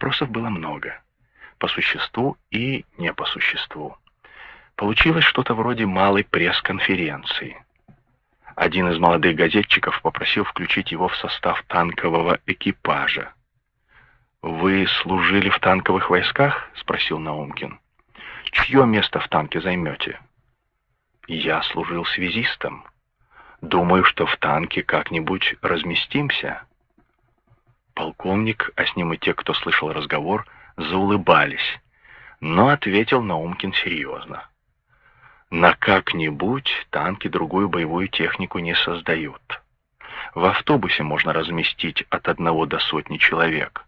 Вопросов было много. По существу и не по существу. Получилось что-то вроде малой пресс-конференции. Один из молодых газетчиков попросил включить его в состав танкового экипажа. «Вы служили в танковых войсках?» — спросил Наумкин. «Чье место в танке займете?» «Я служил связистом. Думаю, что в танке как-нибудь разместимся». Полковник, а с ним и те, кто слышал разговор, заулыбались, но ответил Наумкин серьезно. На как-нибудь танки другую боевую технику не создают. В автобусе можно разместить от одного до сотни человек.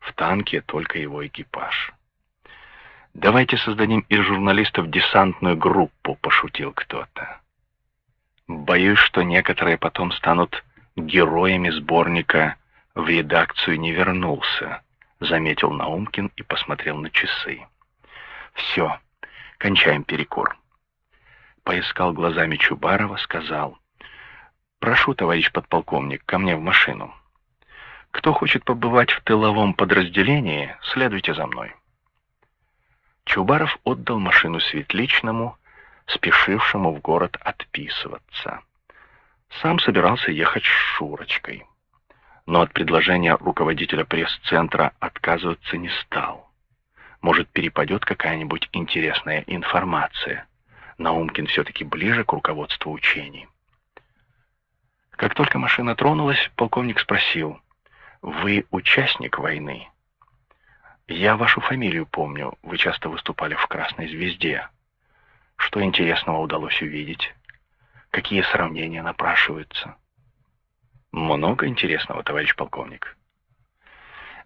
В танке только его экипаж. «Давайте создадим из журналистов десантную группу», — пошутил кто-то. Боюсь, что некоторые потом станут героями сборника «В редакцию не вернулся», — заметил Наумкин и посмотрел на часы. «Все, кончаем перекур». Поискал глазами Чубарова, сказал, «Прошу, товарищ подполковник, ко мне в машину». Кто хочет побывать в тыловом подразделении, следуйте за мной. Чубаров отдал машину Светличному, спешившему в город отписываться. Сам собирался ехать с Шурочкой. Но от предложения руководителя пресс-центра отказываться не стал. Может, перепадет какая-нибудь интересная информация. Наумкин все-таки ближе к руководству учений. Как только машина тронулась, полковник спросил — вы участник войны. Я вашу фамилию помню. Вы часто выступали в Красной Звезде. Что интересного удалось увидеть? Какие сравнения напрашиваются? Много интересного, товарищ полковник.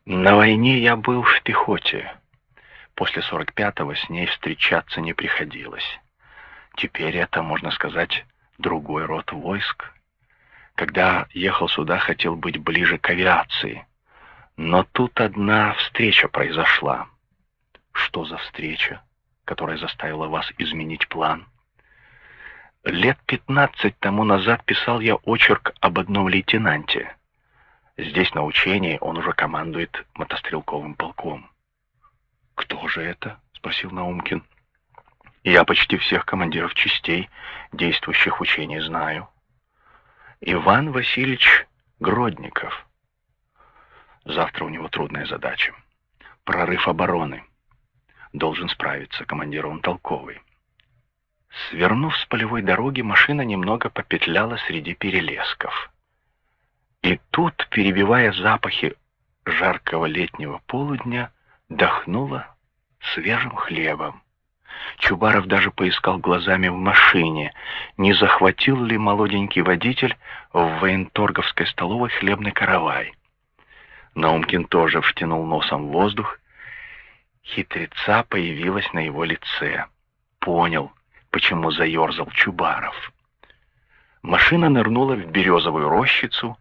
На войне я был в пехоте. После 45-го с ней встречаться не приходилось. Теперь это, можно сказать, другой род войск. Когда ехал сюда, хотел быть ближе к авиации. Но тут одна встреча произошла. Что за встреча, которая заставила вас изменить план? Лет пятнадцать тому назад писал я очерк об одном лейтенанте. Здесь на учении он уже командует мотострелковым полком. «Кто же это?» — спросил Наумкин. «Я почти всех командиров частей, действующих в учении, знаю». Иван Васильевич Гродников. Завтра у него трудная задача. Прорыв обороны. Должен справиться, командир он толковый. Свернув с полевой дороги, машина немного попетляла среди перелесков. И тут, перебивая запахи жаркого летнего полудня, дохнула свежим хлебом. Чубаров даже поискал глазами в машине, не захватил ли молоденький водитель в военторговской столовой хлебный каравай. Наумкин тоже втянул носом в воздух. Хитреца появилась на его лице. Понял, почему заерзал Чубаров. Машина нырнула в березовую рощицу,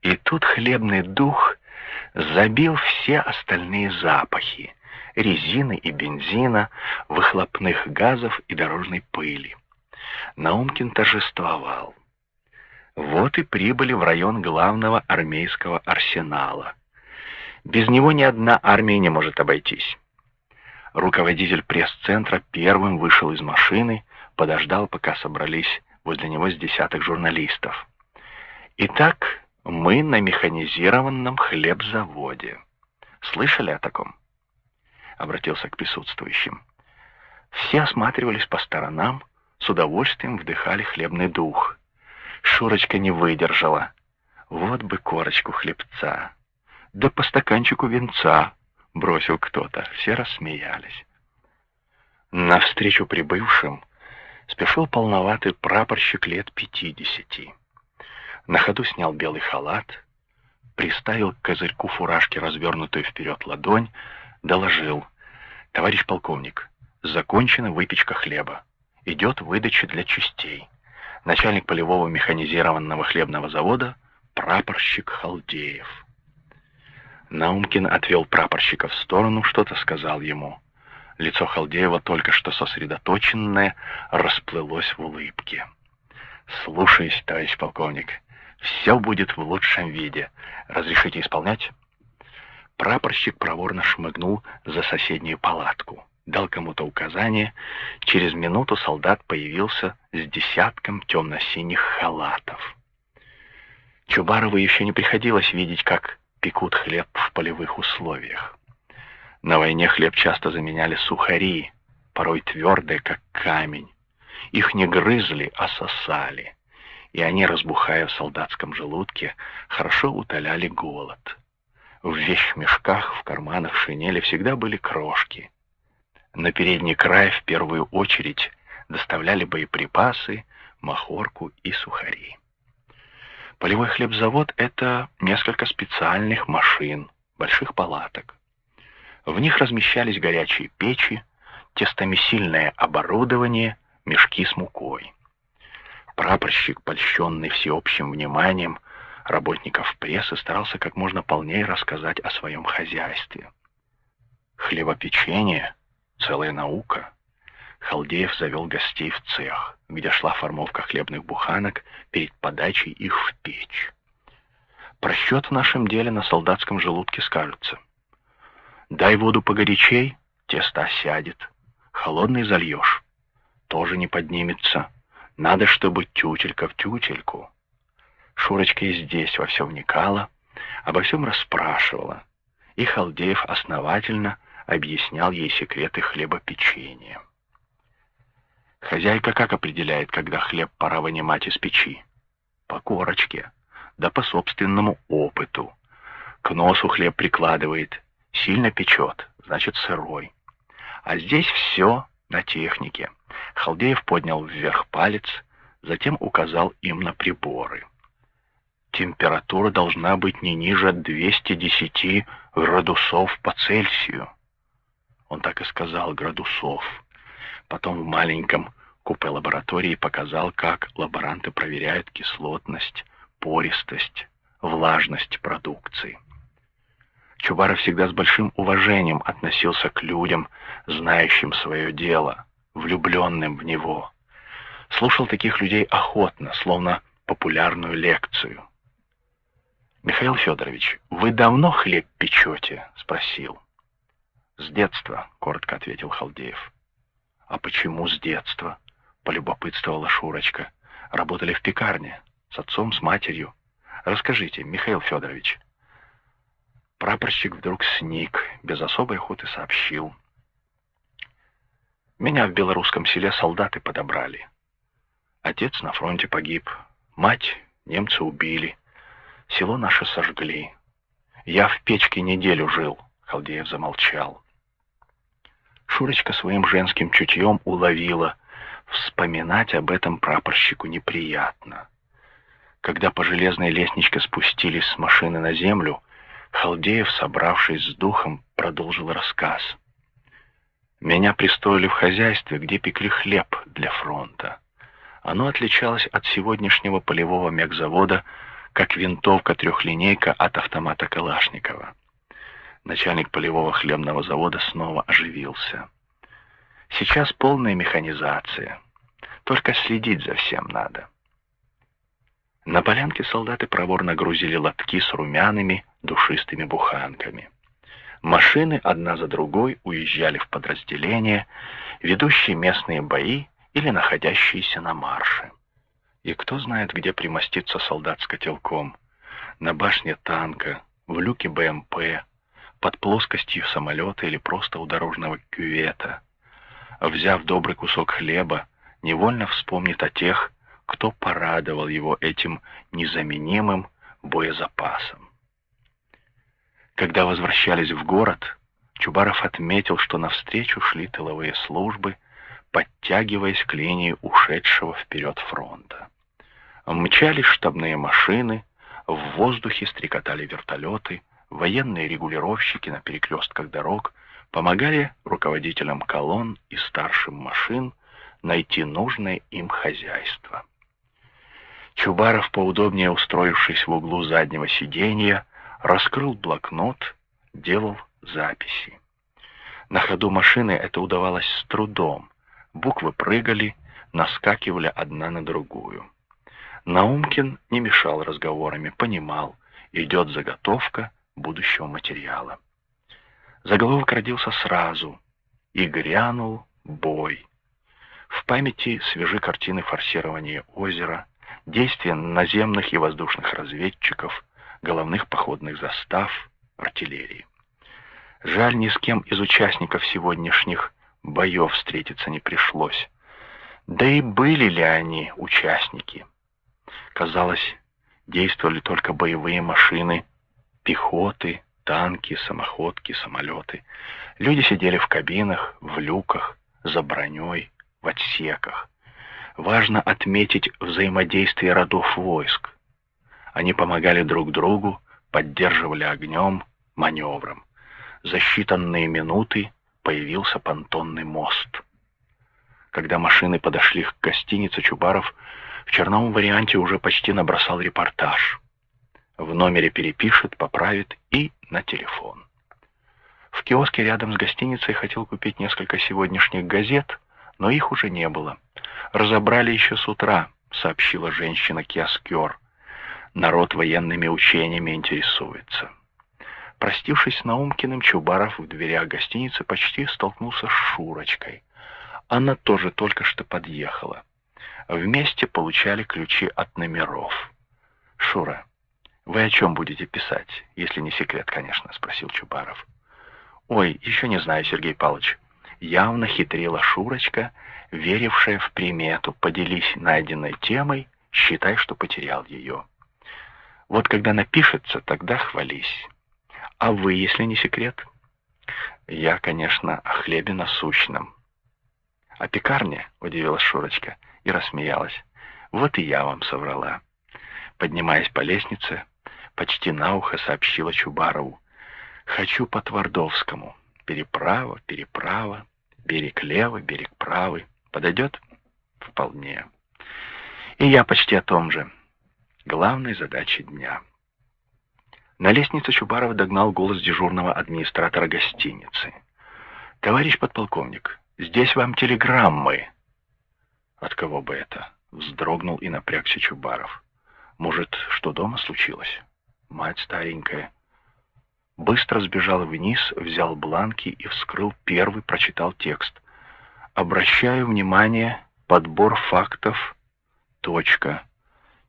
и тут хлебный дух забил все остальные запахи резины и бензина, выхлопных газов и дорожной пыли. Наумкин торжествовал. Вот и прибыли в район главного армейского арсенала. Без него ни одна армия не может обойтись. Руководитель пресс-центра первым вышел из машины, подождал, пока собрались возле него с десяток журналистов. Итак, мы на механизированном хлебзаводе. Слышали о таком? обратился к присутствующим. Все осматривались по сторонам, с удовольствием вдыхали хлебный дух. Шурочка не выдержала. Вот бы корочку хлебца. Да по стаканчику венца, бросил кто-то. Все рассмеялись. Навстречу прибывшим спешил полноватый прапорщик лет пятидесяти. На ходу снял белый халат, приставил к козырьку фуражки развернутую вперед ладонь, доложил. «Товарищ полковник, закончена выпечка хлеба. Идет выдача для частей. Начальник полевого механизированного хлебного завода прапорщик Халдеев». Наумкин отвел прапорщика в сторону, что-то сказал ему. Лицо Халдеева, только что сосредоточенное, расплылось в улыбке. «Слушаюсь, товарищ полковник. Все будет в лучшем виде. Разрешите исполнять?» Прапорщик проворно шмыгнул за соседнюю палатку, дал кому-то указание. Через минуту солдат появился с десятком темно-синих халатов. Чубарову еще не приходилось видеть, как пекут хлеб в полевых условиях. На войне хлеб часто заменяли сухари, порой твердые, как камень. Их не грызли, а сосали, и они, разбухая в солдатском желудке, хорошо утоляли голод. В вещмешках, в карманах шинели всегда были крошки. На передний край в первую очередь доставляли боеприпасы, махорку и сухари. Полевой хлебзавод — это несколько специальных машин, больших палаток. В них размещались горячие печи, тестомесильное оборудование, мешки с мукой. Прапорщик, польщенный всеобщим вниманием работников прессы, старался как можно полнее рассказать о своем хозяйстве. Хлебопечение — целая наука. Халдеев завел гостей в цех, где шла формовка хлебных буханок перед подачей их в печь. Про счет в нашем деле на солдатском желудке скажется. Дай воду погорячей, тесто сядет. Холодный зальешь, тоже не поднимется. Надо, чтобы тютелька в тютельку. Шурочка и здесь во все вникала, обо всем расспрашивала, и Халдеев основательно объяснял ей секреты хлебопечения. Хозяйка как определяет, когда хлеб пора вынимать из печи? По корочке, да по собственному опыту. К носу хлеб прикладывает, сильно печет, значит сырой. А здесь все на технике. Халдеев поднял вверх палец, затем указал им на приборы. Температура должна быть не ниже 210 градусов по Цельсию. Он так и сказал, градусов. Потом в маленьком купе лаборатории показал, как лаборанты проверяют кислотность, пористость, влажность продукции. Чубаров всегда с большим уважением относился к людям, знающим свое дело, влюбленным в него. Слушал таких людей охотно, словно популярную лекцию. «Михаил Федорович, вы давно хлеб печете?» — спросил. «С детства», — коротко ответил Халдеев. «А почему с детства?» — полюбопытствовала Шурочка. «Работали в пекарне, с отцом, с матерью. Расскажите, Михаил Федорович». Прапорщик вдруг сник, без особой охоты сообщил. Меня в белорусском селе солдаты подобрали. Отец на фронте погиб, мать немцы убили, село наше сожгли. Я в печке неделю жил, Халдеев замолчал. Шурочка своим женским чутьем уловила. Вспоминать об этом прапорщику неприятно. Когда по железной лестничке спустились с машины на землю, Халдеев, собравшись с духом, продолжил рассказ. Меня пристроили в хозяйстве, где пекли хлеб для фронта. Оно отличалось от сегодняшнего полевого мегзавода, как винтовка-трехлинейка от автомата Калашникова. Начальник полевого хлебного завода снова оживился. Сейчас полная механизация. Только следить за всем надо. На полянке солдаты проворно грузили лотки с румяными, душистыми буханками. Машины одна за другой уезжали в подразделения, ведущие местные бои или находящиеся на марше. И кто знает, где примоститься солдат с котелком. На башне танка, в люке БМП, под плоскостью самолета или просто у дорожного кювета. Взяв добрый кусок хлеба, невольно вспомнит о тех, кто порадовал его этим незаменимым боезапасом. Когда возвращались в город, Чубаров отметил, что навстречу шли тыловые службы, подтягиваясь к линии ушедшего вперед фронта. Мчались штабные машины, в воздухе стрекотали вертолеты, военные регулировщики на перекрестках дорог помогали руководителям колонн и старшим машин найти нужное им хозяйство. Чубаров, поудобнее устроившись в углу заднего сиденья, раскрыл блокнот, делал записи. На ходу машины это удавалось с трудом. Буквы прыгали, наскакивали одна на другую. Наумкин не мешал разговорами, понимал, идет заготовка будущего материала. Заголовок родился сразу, и грянул бой. В памяти свежи картины форсирования озера, действия наземных и воздушных разведчиков, головных походных застав, артиллерии. Жаль, ни с кем из участников сегодняшних боев встретиться не пришлось. Да и были ли они участники? Казалось, действовали только боевые машины, пехоты, танки, самоходки, самолеты. Люди сидели в кабинах, в люках, за броней, в отсеках. Важно отметить взаимодействие родов войск. Они помогали друг другу, поддерживали огнем, маневром. За считанные минуты появился понтонный мост. Когда машины подошли к гостинице Чубаров, в черновом варианте уже почти набросал репортаж. В номере перепишет, поправит и на телефон. В киоске рядом с гостиницей хотел купить несколько сегодняшних газет, но их уже не было. Разобрали еще с утра, сообщила женщина-киоскер. Народ военными учениями интересуется. Простившись с Наумкиным, Чубаров в дверях гостиницы почти столкнулся с Шурочкой. Она тоже только что подъехала. Вместе получали ключи от номеров. «Шура, вы о чем будете писать, если не секрет, конечно?» — спросил Чубаров. «Ой, еще не знаю, Сергей Павлович. Явно хитрила Шурочка, верившая в примету «поделись найденной темой, считай, что потерял ее». Вот когда напишется, тогда хвались. А вы, если не секрет? Я, конечно, о хлебе насущном. О пекарне, удивилась Шурочка и рассмеялась. Вот и я вам соврала. Поднимаясь по лестнице, почти на ухо сообщила Чубарову. Хочу по Твардовскому. Переправа, переправа, берег левый, берег правый. Подойдет? Вполне. И я почти о том же. Главной задачей дня — на лестнице Чубаров догнал голос дежурного администратора гостиницы. «Товарищ подполковник, здесь вам телеграммы». «От кого бы это?» — вздрогнул и напрягся Чубаров. «Может, что дома случилось? Мать старенькая». Быстро сбежал вниз, взял бланки и вскрыл первый, прочитал текст. «Обращаю внимание, подбор фактов, точка».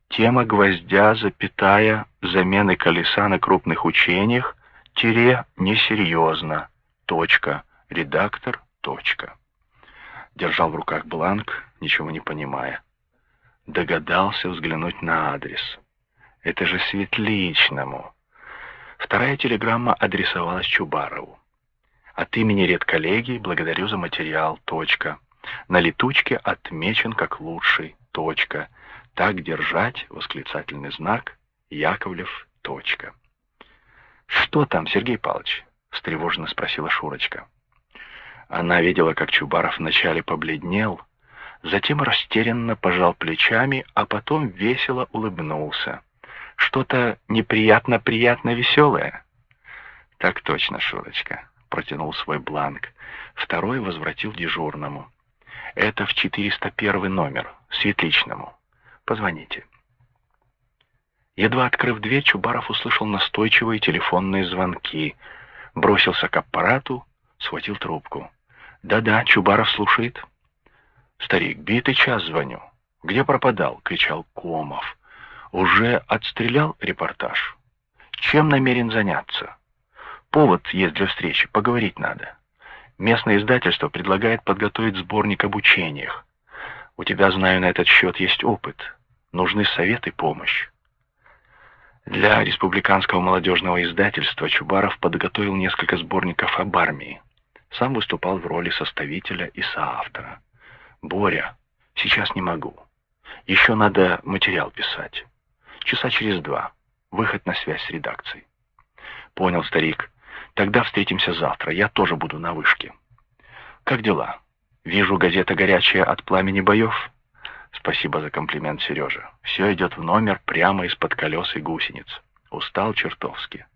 Тема гвоздя, запятая, замены колеса на крупных учениях, тире несерьезно, точка, редактор, точка. Держал в руках бланк, ничего не понимая. Догадался взглянуть на адрес. Это же Светличному. Вторая телеграмма адресовалась Чубарову. От имени редколлегии благодарю за материал, точка. На летучке отмечен как лучший, точка. Так держать, восклицательный знак, Яковлев, точка. «Что там, Сергей Павлович?» — встревоженно спросила Шурочка. Она видела, как Чубаров вначале побледнел, затем растерянно пожал плечами, а потом весело улыбнулся. «Что-то неприятно-приятно-веселое?» «Так точно, Шурочка», — протянул свой бланк. Второй возвратил дежурному. «Это в 401 номер, светличному. Позвоните». Едва открыв дверь, Чубаров услышал настойчивые телефонные звонки. Бросился к аппарату, схватил трубку. «Да-да, Чубаров слушает». «Старик, битый час звоню». «Где пропадал?» — кричал Комов. «Уже отстрелял репортаж?» «Чем намерен заняться?» «Повод есть для встречи, поговорить надо». Местное издательство предлагает подготовить сборник об учениях. У тебя, знаю, на этот счет есть опыт. Нужны совет и помощь. Для республиканского молодежного издательства Чубаров подготовил несколько сборников об армии. Сам выступал в роли составителя и соавтора. «Боря, сейчас не могу. Еще надо материал писать. Часа через два. Выход на связь с редакцией». «Понял, старик. Тогда встретимся завтра. Я тоже буду на вышке». «Как дела?» Вижу, газета горячая от пламени боев. Спасибо за комплимент, Сережа. Все идет в номер прямо из-под колес и гусениц. Устал чертовски.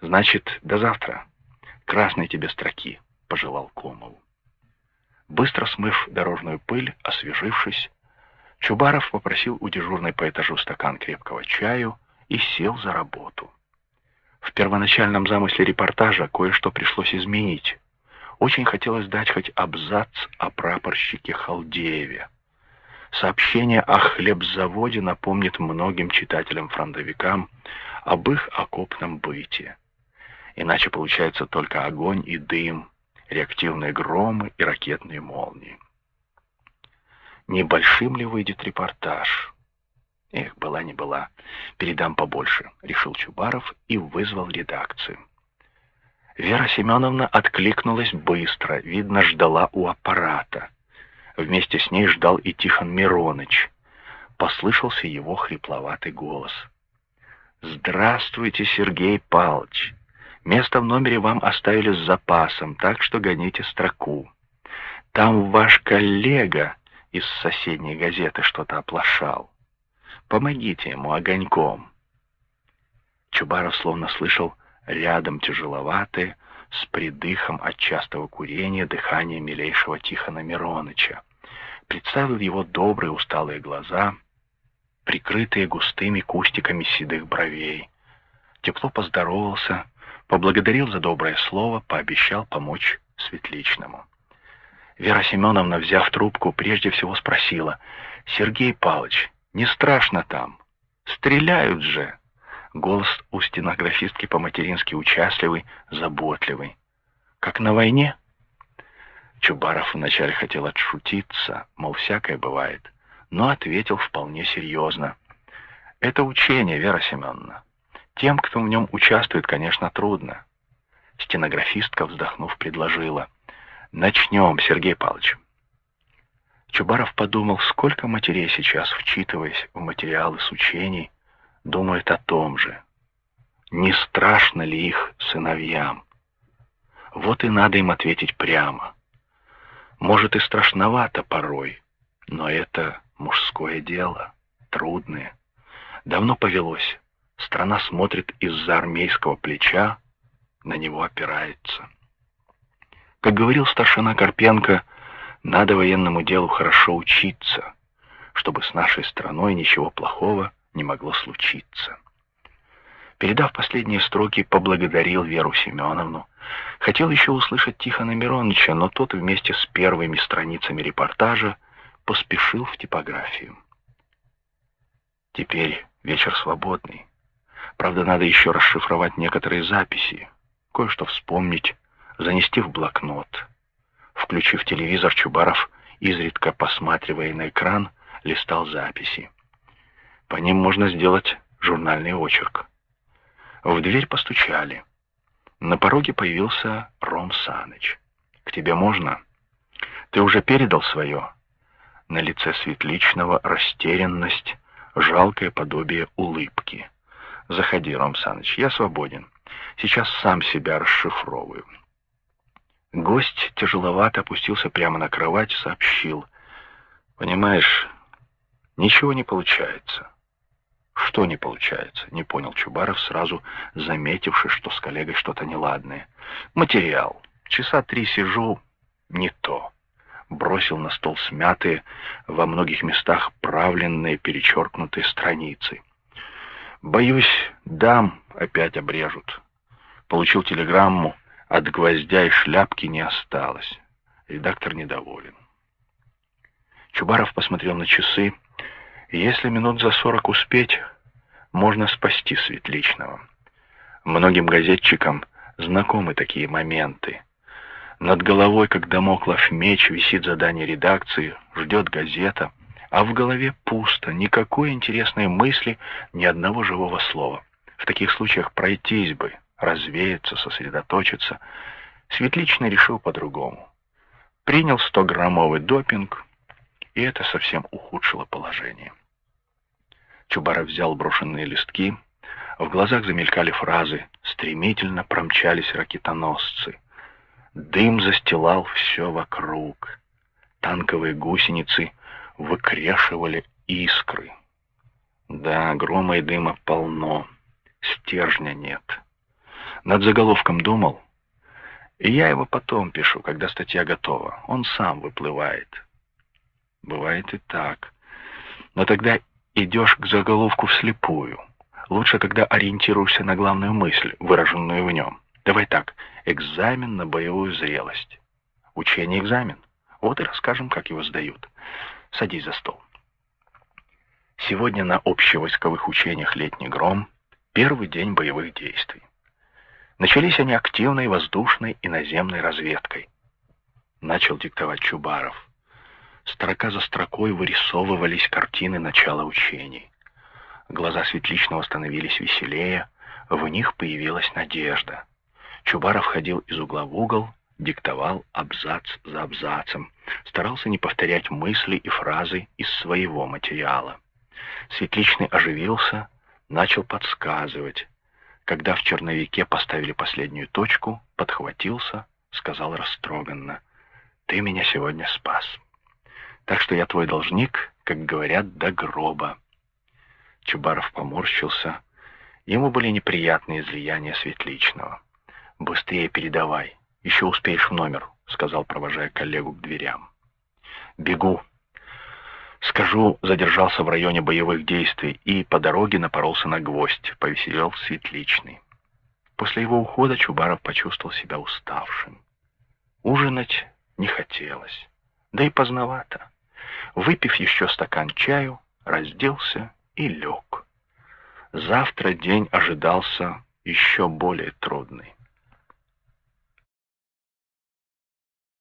Значит, до завтра. Красной тебе строки, пожелал Комову. Быстро смыв дорожную пыль, освежившись, Чубаров попросил у дежурной по этажу стакан крепкого чаю и сел за работу. В первоначальном замысле репортажа кое-что пришлось изменить. Очень хотелось дать хоть абзац о прапорщике Халдееве. Сообщение о хлебзаводе напомнит многим читателям-фронтовикам об их окопном быте. Иначе получается только огонь и дым, реактивные громы и ракетные молнии. Небольшим ли выйдет репортаж? Эх, была не была. Передам побольше, решил Чубаров и вызвал редакцию. Вера Семеновна откликнулась быстро, видно, ждала у аппарата. Вместе с ней ждал и Тихон Мироныч. Послышался его хрипловатый голос. «Здравствуйте, Сергей Павлович. Место в номере вам оставили с запасом, так что гоните строку. Там ваш коллега из соседней газеты что-то оплошал. Помогите ему огоньком». Чубаров словно слышал рядом тяжеловатое, с придыхом от частого курения дыхание милейшего Тихона Мироныча. Представил его добрые усталые глаза, прикрытые густыми кустиками седых бровей. Тепло поздоровался, поблагодарил за доброе слово, пообещал помочь Светличному. Вера Семеновна, взяв трубку, прежде всего спросила, «Сергей Павлович, не страшно там? Стреляют же!» Голос у стенографистки по-матерински участливый, заботливый. «Как на войне?» Чубаров вначале хотел отшутиться, мол, всякое бывает, но ответил вполне серьезно. «Это учение, Вера Семеновна. Тем, кто в нем участвует, конечно, трудно». Стенографистка, вздохнув, предложила. «Начнем, Сергей Павлович». Чубаров подумал, сколько матерей сейчас, вчитываясь в материалы с учений, думает о том же. Не страшно ли их сыновьям? Вот и надо им ответить прямо. Может и страшновато порой, но это мужское дело, трудное. Давно повелось. Страна смотрит из-за армейского плеча, на него опирается. Как говорил старшина Карпенко, надо военному делу хорошо учиться, чтобы с нашей страной ничего плохого не могло случиться. Передав последние строки, поблагодарил Веру Семеновну. Хотел еще услышать Тихона Мироновича, но тот вместе с первыми страницами репортажа поспешил в типографию. Теперь вечер свободный. Правда, надо еще расшифровать некоторые записи, кое-что вспомнить, занести в блокнот. Включив телевизор, Чубаров, изредка посматривая на экран, листал записи. По ним можно сделать журнальный очерк. В дверь постучали. На пороге появился Ром Саныч. «К тебе можно? Ты уже передал свое?» На лице Светличного растерянность, жалкое подобие улыбки. «Заходи, Ром Саныч, я свободен. Сейчас сам себя расшифровываю». Гость тяжеловато опустился прямо на кровать, сообщил. «Понимаешь, ничего не получается. Что не получается? Не понял Чубаров, сразу заметивши, что с коллегой что-то неладное. Материал. Часа три сижу, не то. Бросил на стол смятые, во многих местах правленные, перечеркнутые страницы. Боюсь, дам опять обрежут. Получил телеграмму, от гвоздя и шляпки не осталось. Редактор недоволен. Чубаров посмотрел на часы, если минут за сорок успеть, можно спасти Светличного. Многим газетчикам знакомы такие моменты. Над головой, как домоклов меч, висит задание редакции, ждет газета, а в голове пусто, никакой интересной мысли, ни одного живого слова. В таких случаях пройтись бы, развеяться, сосредоточиться. Светличный решил по-другому. Принял 100-граммовый допинг, и это совсем ухудшило положение. Чубаров взял брошенные листки. В глазах замелькали фразы. Стремительно промчались ракетоносцы. Дым застилал все вокруг. Танковые гусеницы выкрешивали искры. Да, грома и дыма полно. Стержня нет. Над заголовком думал. И я его потом пишу, когда статья готова. Он сам выплывает. Бывает и так. Но тогда идешь к заголовку вслепую. Лучше, когда ориентируешься на главную мысль, выраженную в нем. Давай так, экзамен на боевую зрелость. Учение экзамен. Вот и расскажем, как его сдают. Садись за стол. Сегодня на общевойсковых учениях «Летний гром» первый день боевых действий. Начались они активной воздушной и наземной разведкой. Начал диктовать Чубаров. Строка за строкой вырисовывались картины начала учений. Глаза Светличного становились веселее, в них появилась надежда. Чубаров ходил из угла в угол, диктовал абзац за абзацем, старался не повторять мысли и фразы из своего материала. Светличный оживился, начал подсказывать. Когда в черновике поставили последнюю точку, подхватился, сказал растроганно, «Ты меня сегодня спас. Так что я твой должник, как говорят, до гроба». Чубаров поморщился. Ему были неприятные излияния Светличного. «Быстрее передавай, еще успеешь в номер», — сказал, провожая коллегу к дверям. «Бегу», Скажу, задержался в районе боевых действий и по дороге напоролся на гвоздь, повеселел Светличный. После его ухода Чубаров почувствовал себя уставшим. Ужинать не хотелось, да и поздновато. Выпив еще стакан чаю, разделся и лег. Завтра день ожидался еще более трудный.